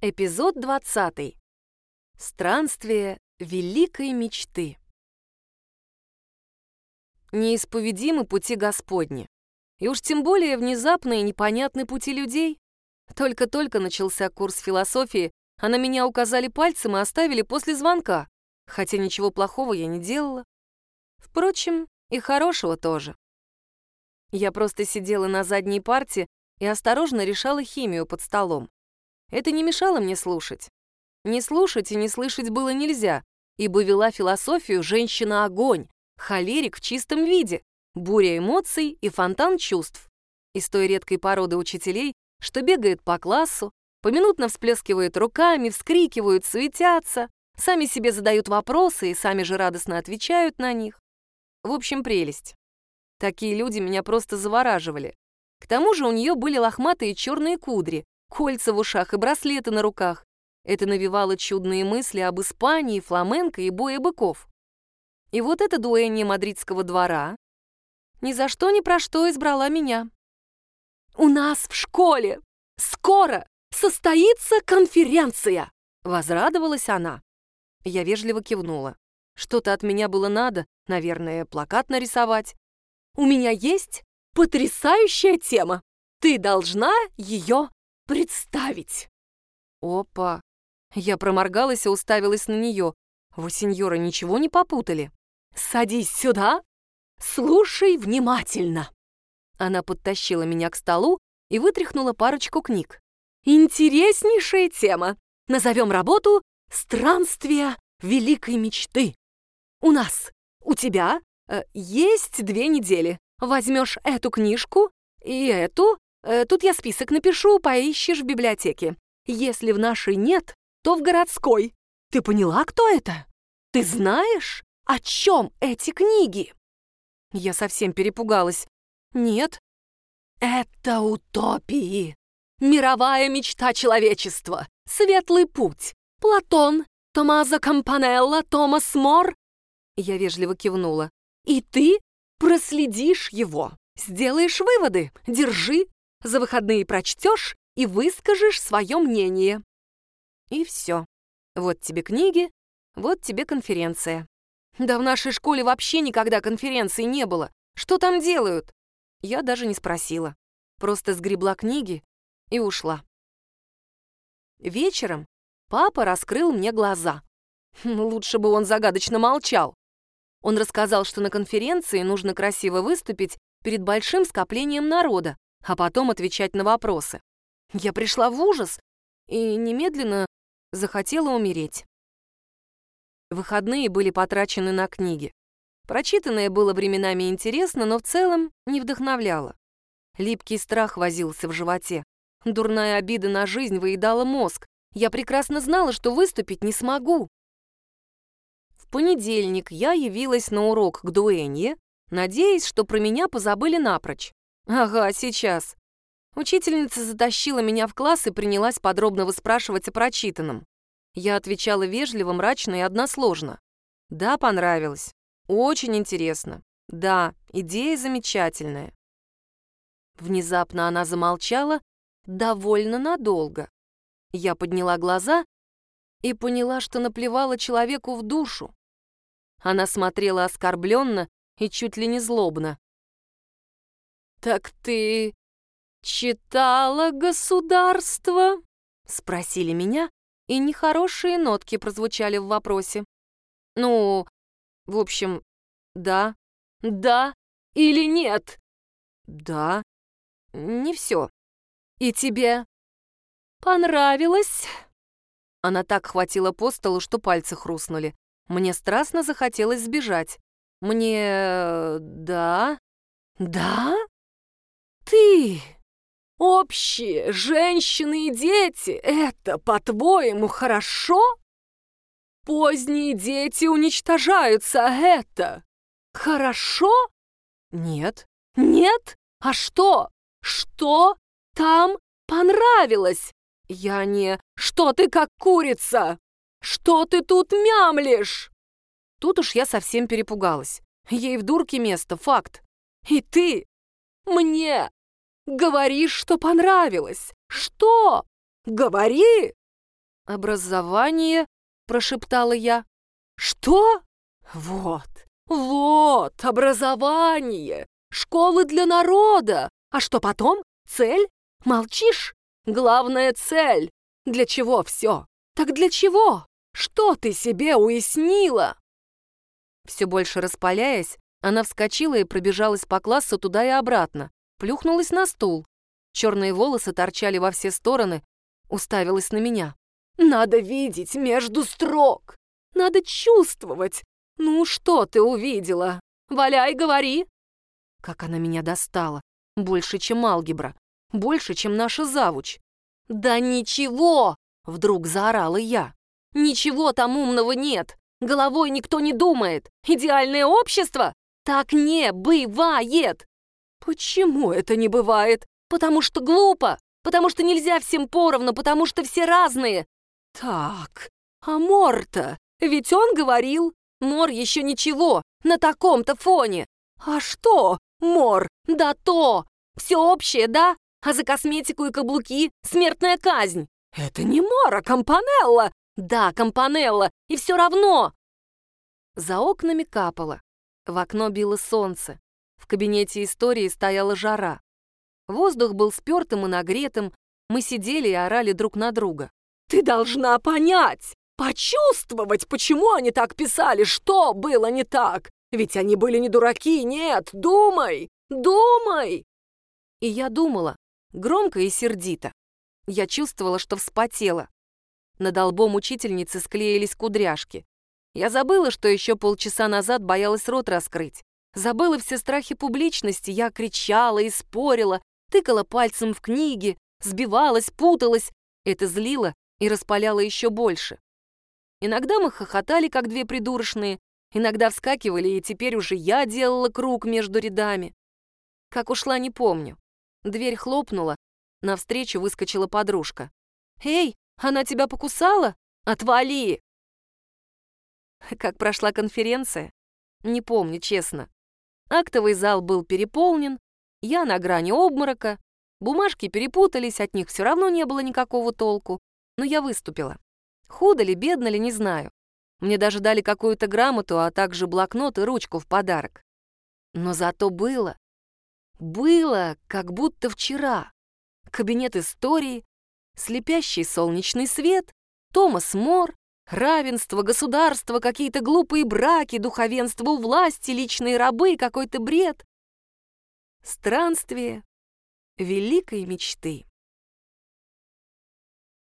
Эпизод 20. Странствие великой мечты. Неисповедимы пути Господни. И уж тем более внезапные и непонятны пути людей. Только-только начался курс философии, а на меня указали пальцем и оставили после звонка, хотя ничего плохого я не делала. Впрочем, и хорошего тоже. Я просто сидела на задней парте и осторожно решала химию под столом. Это не мешало мне слушать. Не слушать и не слышать было нельзя, ибо вела философию женщина-огонь, холерик в чистом виде, буря эмоций и фонтан чувств. Из той редкой породы учителей, что бегает по классу, поминутно всплескивают руками, вскрикивают, суетятся, сами себе задают вопросы и сами же радостно отвечают на них. В общем, прелесть. Такие люди меня просто завораживали. К тому же у нее были лохматые черные кудри, кольца в ушах и браслеты на руках. Это навевало чудные мысли об Испании, фламенко и бое быков. И вот эта дуэнья мадридского двора ни за что ни про что избрала меня. «У нас в школе скоро состоится конференция!» — возрадовалась она. Я вежливо кивнула. Что-то от меня было надо, наверное, плакат нарисовать. «У меня есть потрясающая тема. Ты должна ее представить!» «Опа!» Я проморгалась и уставилась на нее. «Вы, сеньора, ничего не попутали?» «Садись сюда! Слушай внимательно!» Она подтащила меня к столу и вытряхнула парочку книг. «Интереснейшая тема! Назовем работу «Странствие великой мечты». У нас, у тебя, э, есть две недели. Возьмешь эту книжку и эту, Э, тут я список напишу, поищешь в библиотеке. Если в нашей нет, то в городской. Ты поняла, кто это? Ты знаешь, о чем эти книги?» Я совсем перепугалась. «Нет». «Это утопии. Мировая мечта человечества. Светлый путь. Платон, Томазо Кампанелла, Томас Мор». Я вежливо кивнула. «И ты проследишь его. Сделаешь выводы. Держи за выходные прочтешь и выскажешь свое мнение. И все. Вот тебе книги, вот тебе конференция. Да в нашей школе вообще никогда конференции не было. Что там делают? Я даже не спросила. Просто сгребла книги и ушла. Вечером папа раскрыл мне глаза. Лучше бы он загадочно молчал. Он рассказал, что на конференции нужно красиво выступить перед большим скоплением народа, а потом отвечать на вопросы. Я пришла в ужас и немедленно захотела умереть. Выходные были потрачены на книги. Прочитанное было временами интересно, но в целом не вдохновляло. Липкий страх возился в животе. Дурная обида на жизнь выедала мозг. Я прекрасно знала, что выступить не смогу. В понедельник я явилась на урок к дуэнье, надеясь, что про меня позабыли напрочь. Ага, сейчас. Учительница затащила меня в класс и принялась подробно выспрашивать о прочитанном. Я отвечала вежливо, мрачно и односложно. Да, понравилось. Очень интересно. Да, идея замечательная. Внезапно она замолчала довольно надолго. Я подняла глаза и поняла, что наплевала человеку в душу. Она смотрела оскорбленно и чуть ли не злобно. «Так ты читала государство?» — спросили меня, и нехорошие нотки прозвучали в вопросе. «Ну, в общем, да». «Да или нет?» «Да». «Не все. И тебе понравилось?» Она так хватила по столу, что пальцы хрустнули. Мне страстно захотелось сбежать. Мне... да. Да? Ты, общие женщины и дети, это, по-твоему, хорошо? Поздние дети уничтожаются, а это хорошо? Нет. Нет? А что? Что там понравилось? Я не... Что ты как курица? Что ты тут мямлишь? Тут уж я совсем перепугалась. Ей в дурке место, факт. И ты мне Говори, что понравилось. Что? Говори!» «Образование?» — прошептала я. «Что?» «Вот, вот, образование! Школы для народа! А что потом? Цель? Молчишь? Главная цель! Для чего все? Так для чего? Что ты себе уяснила?» Все больше распаляясь, она вскочила и пробежалась по классу туда и обратно, плюхнулась на стул. Черные волосы торчали во все стороны, уставилась на меня. «Надо видеть между строк! Надо чувствовать! Ну, что ты увидела? Валяй, говори!» Как она меня достала! Больше, чем алгебра, больше, чем наша завуч. «Да ничего!» — вдруг заорала я. «Ничего там умного нет! Головой никто не думает! Идеальное общество? Так не бывает!» «Почему это не бывает? Потому что глупо! Потому что нельзя всем поровну, потому что все разные!» «Так, а Мор-то? Ведь он говорил, Мор еще ничего, на таком-то фоне! А что, Мор? Да то! Все общее, да? А за косметику и каблуки смертная казнь. Это не Мора, Компанелла. Да, Компанелла, и все равно. За окнами капало. В окно било солнце. В кабинете истории стояла жара. Воздух был спертым и нагретым. Мы сидели и орали друг на друга. «Ты должна понять, почувствовать, почему они так писали, что было не так. Ведь они были не дураки, нет, думай, думай!» И я думала, громко и сердито. Я чувствовала, что вспотела. Над лбом учительницы склеились кудряшки. Я забыла, что еще полчаса назад боялась рот раскрыть. Забыла все страхи публичности, я кричала и спорила, тыкала пальцем в книги, сбивалась, путалась. Это злило и распаляло еще больше. Иногда мы хохотали, как две придурочные, иногда вскакивали, и теперь уже я делала круг между рядами. Как ушла, не помню. Дверь хлопнула, навстречу выскочила подружка. «Эй, она тебя покусала? Отвали!» Как прошла конференция? Не помню, честно. Актовый зал был переполнен, я на грани обморока, бумажки перепутались, от них все равно не было никакого толку, но я выступила. Худо ли, бедно ли, не знаю. Мне даже дали какую-то грамоту, а также блокнот и ручку в подарок. Но зато было. Было, как будто вчера. Кабинет истории, слепящий солнечный свет, Томас Мор, равенство, государство, какие-то глупые браки, духовенство у власти, личные рабы, какой-то бред. Странствие великой мечты.